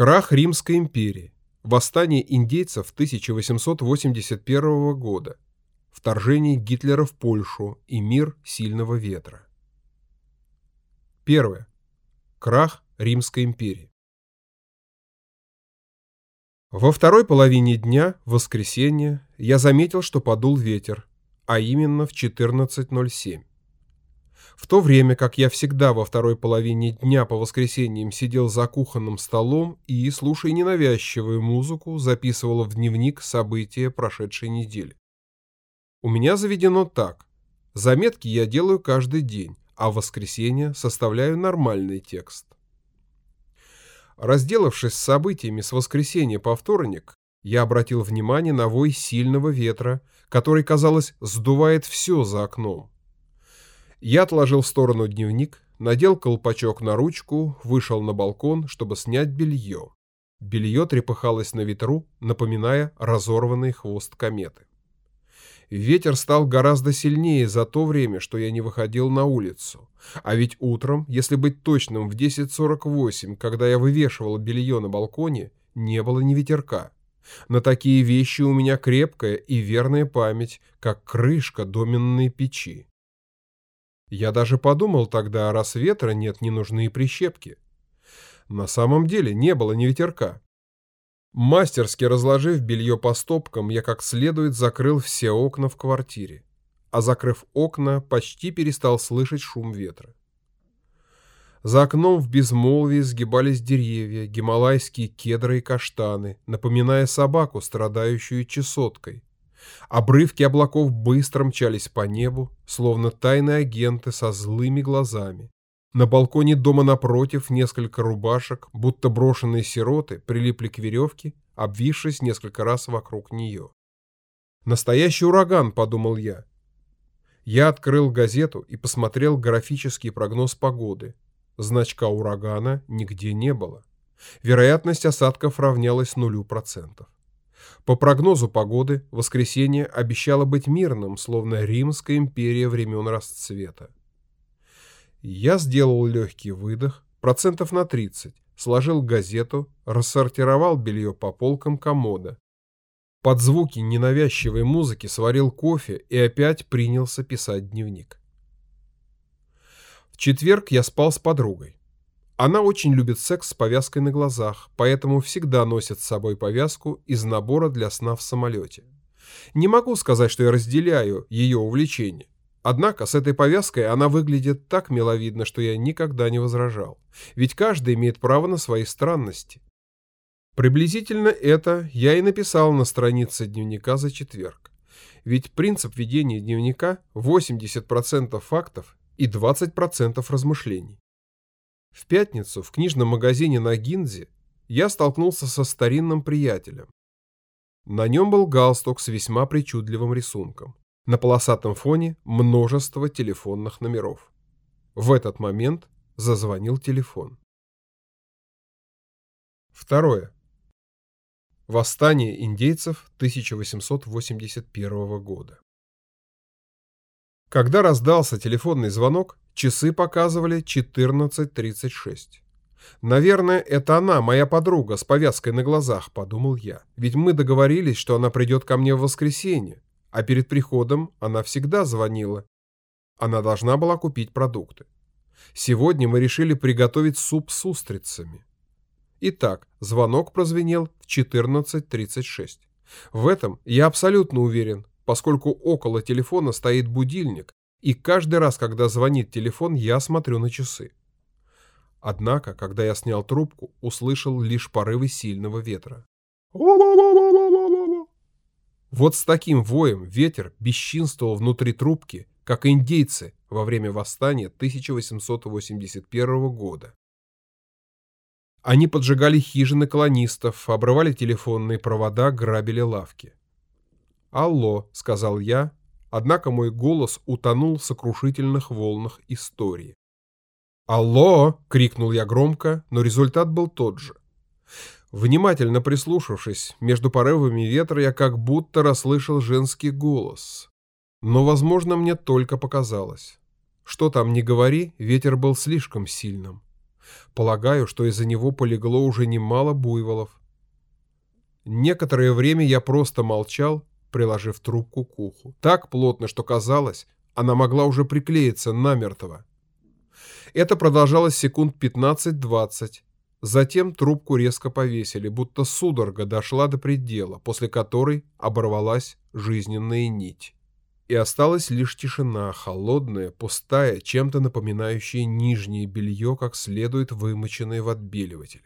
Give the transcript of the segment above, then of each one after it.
Крах Римской империи. Восстание индейцев 1881 года. Вторжение Гитлера в Польшу и мир сильного ветра. Первое. Крах Римской империи. Во второй половине дня, в воскресенье, я заметил, что подул ветер, а именно в 14.07. В то время как я всегда во второй половине дня по воскресеньям сидел за кухонным столом и, слушая ненавязчивую музыку, записывал в дневник события прошедшей недели. У меня заведено так. Заметки я делаю каждый день, а в воскресенье составляю нормальный текст. Разделавшись с событиями с воскресенья по вторник, я обратил внимание на вой сильного ветра, который, казалось, сдувает все за окном. Я отложил в сторону дневник, надел колпачок на ручку, вышел на балкон, чтобы снять белье. Белье трепыхалось на ветру, напоминая разорванный хвост кометы. Ветер стал гораздо сильнее за то время, что я не выходил на улицу. А ведь утром, если быть точным, в 10.48, когда я вывешивал белье на балконе, не было ни ветерка. На такие вещи у меня крепкая и верная память, как крышка доменной печи. Я даже подумал тогда, раз ветра нет, не нужны и прищепки. На самом деле не было ни ветерка. Мастерски разложив белье по стопкам, я как следует закрыл все окна в квартире. А закрыв окна, почти перестал слышать шум ветра. За окном в безмолвии сгибались деревья, гималайские кедры и каштаны, напоминая собаку, страдающую чесоткой. Обрывки облаков быстро мчались по небу, словно тайные агенты со злыми глазами. На балконе дома напротив несколько рубашек, будто брошенные сироты, прилипли к веревке, обвившись несколько раз вокруг нее. «Настоящий ураган», — подумал я. Я открыл газету и посмотрел графический прогноз погоды. Значка урагана нигде не было. Вероятность осадков равнялась нулю процентов. По прогнозу погоды, воскресенье обещало быть мирным, словно Римская империя времен расцвета. Я сделал легкий выдох, процентов на 30, сложил газету, рассортировал белье по полкам комода. Под звуки ненавязчивой музыки сварил кофе и опять принялся писать дневник. В четверг я спал с подругой. Она очень любит секс с повязкой на глазах, поэтому всегда носит с собой повязку из набора для сна в самолете. Не могу сказать, что я разделяю ее увлечение. Однако с этой повязкой она выглядит так миловидно, что я никогда не возражал. Ведь каждый имеет право на свои странности. Приблизительно это я и написал на странице дневника за четверг. Ведь принцип ведения дневника – 80% фактов и 20% размышлений. В пятницу в книжном магазине на Гинзе я столкнулся со старинным приятелем. На нем был галстук с весьма причудливым рисунком. На полосатом фоне множество телефонных номеров. В этот момент зазвонил телефон. Второе. Восстание индейцев 1881 года. Когда раздался телефонный звонок, Часы показывали 14.36. «Наверное, это она, моя подруга, с повязкой на глазах», — подумал я. «Ведь мы договорились, что она придет ко мне в воскресенье, а перед приходом она всегда звонила. Она должна была купить продукты. Сегодня мы решили приготовить суп с устрицами». Итак, звонок прозвенел в 14.36. В этом я абсолютно уверен, поскольку около телефона стоит будильник, и каждый раз, когда звонит телефон, я смотрю на часы. Однако, когда я снял трубку, услышал лишь порывы сильного ветра. Вот с таким воем ветер бесчинствовал внутри трубки, как индейцы во время восстания 1881 года. Они поджигали хижины колонистов, обрывали телефонные провода, грабили лавки. «Алло», — сказал я, однако мой голос утонул в сокрушительных волнах истории. «Алло!» — крикнул я громко, но результат был тот же. Внимательно прислушавшись, между порывами ветра я как будто расслышал женский голос. Но, возможно, мне только показалось. Что там ни говори, ветер был слишком сильным. Полагаю, что из-за него полегло уже немало буйволов. Некоторое время я просто молчал, приложив трубку к уху. Так плотно, что казалось, она могла уже приклеиться намертво. Это продолжалось секунд 15-20. Затем трубку резко повесили, будто судорога дошла до предела, после которой оборвалась жизненная нить. И осталась лишь тишина, холодная, пустая, чем-то напоминающая нижнее белье, как следует вымоченное в отбеливателе.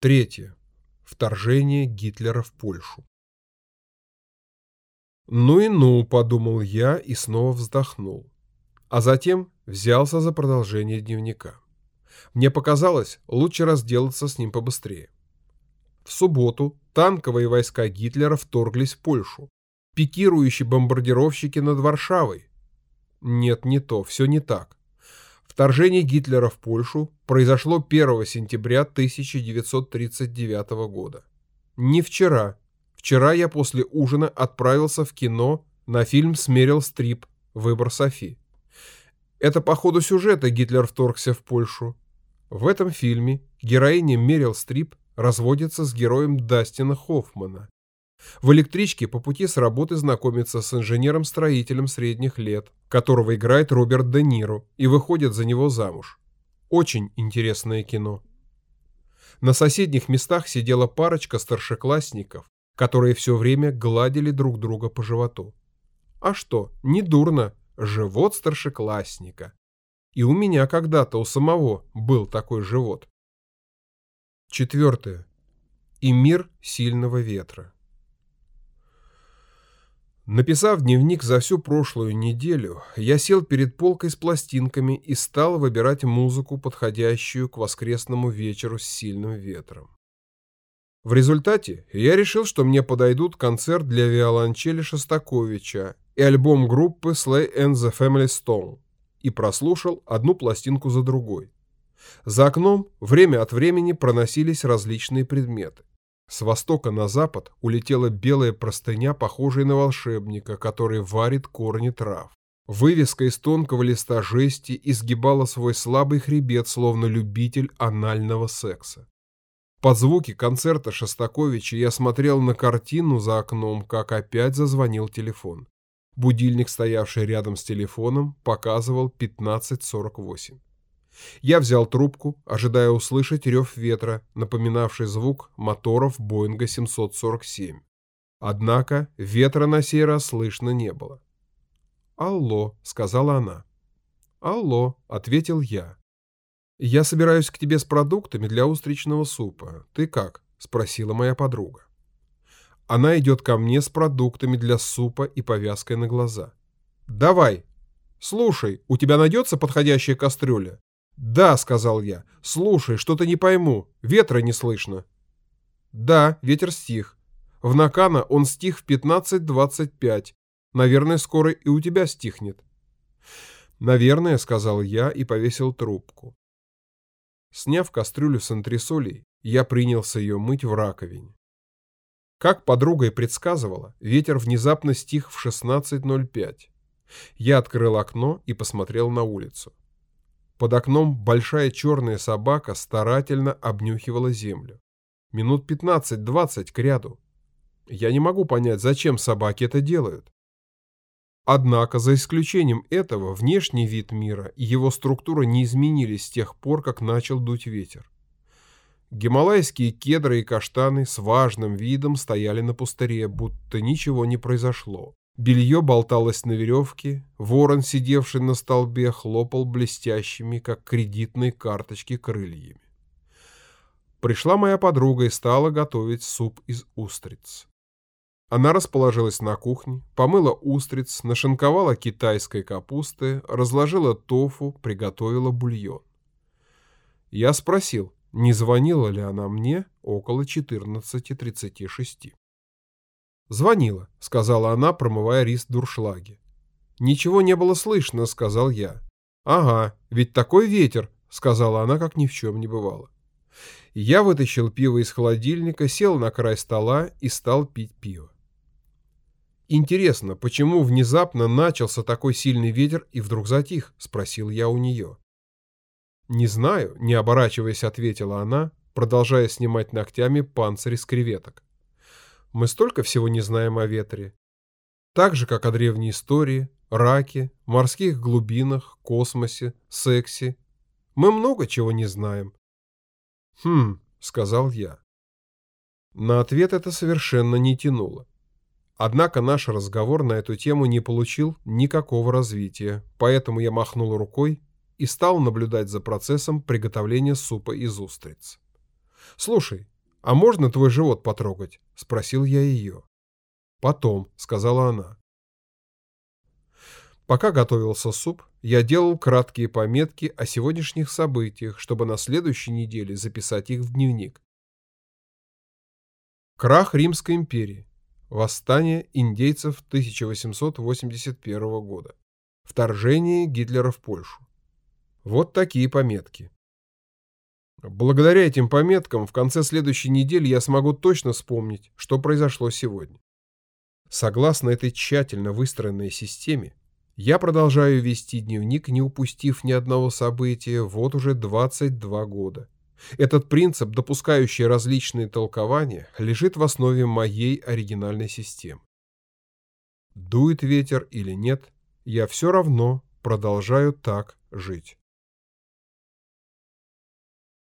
Третье. Вторжение Гитлера в Польшу. «Ну и ну», — подумал я и снова вздохнул. А затем взялся за продолжение дневника. Мне показалось, лучше разделаться с ним побыстрее. В субботу танковые войска Гитлера вторглись в Польшу. Пикирующие бомбардировщики над Варшавой. Нет, не то, все не так. Вторжение Гитлера в Польшу произошло 1 сентября 1939 года. Не вчера, Вчера я после ужина отправился в кино на фильм с Стрип «Выбор Софи». Это по ходу сюжета Гитлер вторгся в Польшу. В этом фильме героиня Мерил Стрип разводится с героем Дастина Хоффмана. В электричке по пути с работы знакомится с инженером-строителем средних лет, которого играет Роберт Де Ниро, и выходит за него замуж. Очень интересное кино. На соседних местах сидела парочка старшеклассников, которые все время гладили друг друга по животу. А что, не дурно, живот старшеклассника. И у меня когда-то у самого был такой живот. Четвертое. И мир сильного ветра. Написав дневник за всю прошлую неделю, я сел перед полкой с пластинками и стал выбирать музыку, подходящую к воскресному вечеру с сильным ветром. В результате я решил, что мне подойдут концерт для виолончели Шостаковича и альбом группы Slay and the Family Stone и прослушал одну пластинку за другой. За окном время от времени проносились различные предметы. С востока на запад улетела белая простыня, похожая на волшебника, который варит корни трав. Вывеска из тонкого листа жести изгибала свой слабый хребет, словно любитель анального секса. Под звуки концерта Шостаковича я смотрел на картину за окном, как опять зазвонил телефон. Будильник, стоявший рядом с телефоном, показывал 15.48. Я взял трубку, ожидая услышать рев ветра, напоминавший звук моторов Боинга 747. Однако ветра на сей раз слышно не было. «Алло», — сказала она. «Алло», — ответил я. «Я собираюсь к тебе с продуктами для устричного супа. Ты как?» – спросила моя подруга. Она идет ко мне с продуктами для супа и повязкой на глаза. «Давай! Слушай, у тебя найдется подходящая кастрюля?» «Да», – сказал я. «Слушай, что-то не пойму. Ветра не слышно». «Да, ветер стих. В Накана он стих в 15.25. Наверное, скоро и у тебя стихнет». «Наверное», — сказал я и повесил трубку. Сняв кастрюлю с антресолей, я принялся ее мыть в раковине. Как подруга и предсказывала, ветер внезапно стих в 16.05. Я открыл окно и посмотрел на улицу. Под окном большая черная собака старательно обнюхивала землю. Минут 15-20 к ряду. Я не могу понять, зачем собаки это делают. Однако, за исключением этого, внешний вид мира и его структура не изменились с тех пор, как начал дуть ветер. Гималайские кедры и каштаны с важным видом стояли на пустыре, будто ничего не произошло. Белье болталось на веревке, ворон, сидевший на столбе, хлопал блестящими, как кредитные карточки, крыльями. Пришла моя подруга и стала готовить суп из устриц. Она расположилась на кухне, помыла устриц, нашинковала китайской капусты, разложила тофу, приготовила бульон. Я спросил, не звонила ли она мне около 14.36. «Звонила», — сказала она, промывая рис в дуршлаге. «Ничего не было слышно», — сказал я. «Ага, ведь такой ветер», — сказала она, как ни в чем не бывало. Я вытащил пиво из холодильника, сел на край стола и стал пить пиво. «Интересно, почему внезапно начался такой сильный ветер и вдруг затих?» – спросил я у нее. «Не знаю», — не оборачиваясь, ответила она, продолжая снимать ногтями панцирь с креветок. «Мы столько всего не знаем о ветре. Так же, как о древней истории, раке, морских глубинах, космосе, сексе. Мы много чего не знаем». «Хм», — сказал я. На ответ это совершенно не тянуло. Однако наш разговор на эту тему не получил никакого развития, поэтому я махнул рукой и стал наблюдать за процессом приготовления супа из устриц. «Слушай, а можно твой живот потрогать?» – спросил я ее. «Потом», – сказала она. Пока готовился суп, я делал краткие пометки о сегодняшних событиях, чтобы на следующей неделе записать их в дневник. Крах Римской империи. Восстание индейцев 1881 года. Вторжение Гитлера в Польшу. Вот такие пометки. Благодаря этим пометкам в конце следующей недели я смогу точно вспомнить, что произошло сегодня. Согласно этой тщательно выстроенной системе, я продолжаю вести дневник, не упустив ни одного события, вот уже 22 года. Этот принцип, допускающий различные толкования, лежит в основе моей оригинальной системы. Дует ветер или нет, я все равно продолжаю так жить.